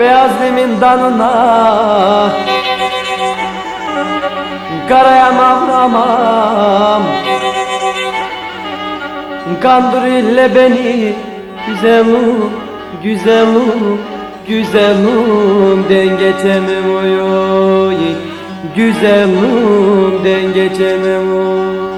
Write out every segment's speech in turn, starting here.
Beyaz limin danına Karayamam ramam Kandırille beni Güzelim, güzelim, güzelim Den geçemem oy oy Güzelim den geçemem oy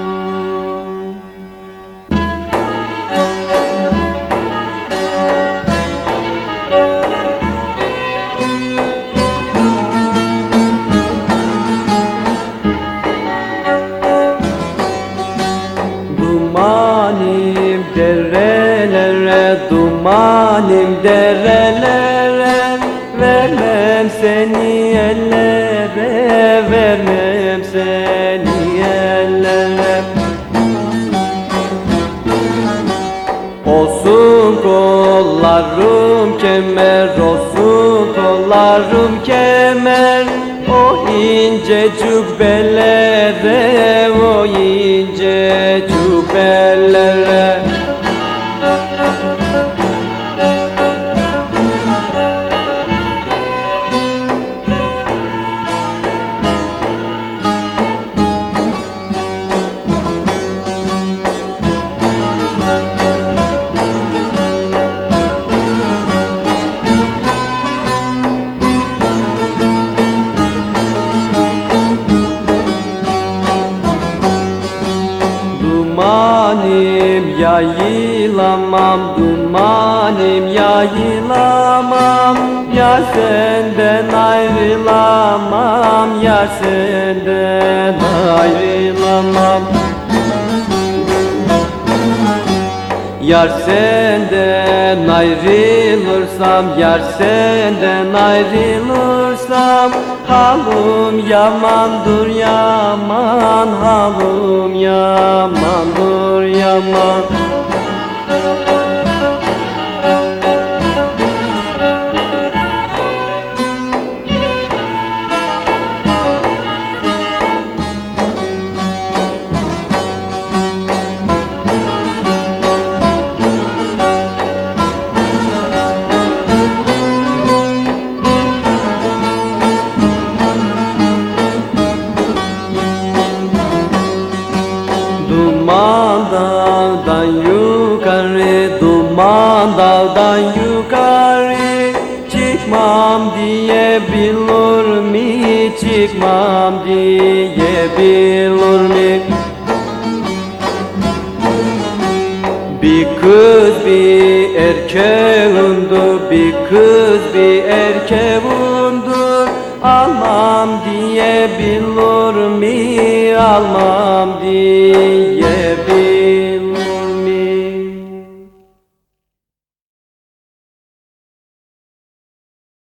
Dumanim derelere, dumanim derelere Vermem seni ellere, vermem seni ellere. Olsun kollarım kemer, olsun kollarım kemer O ince cübbelere, o ince cübbelere Dumanim yayılamam Dumanim yayılamam. Yar senden ayrılamam Yar senden ayrılamam. Yar senden ayrılırsam Yar senden ayrılırsam Halım yamandır yaman Halım yamandır yaman Duman dağdan yukarı Duman dağdan yukarı. Çıkmam diye bilir mi Çıkmam diye bilir mi? Bir kız bir erkeğindir Bir kız bir erkeğindir Almam diye bilir mi Almam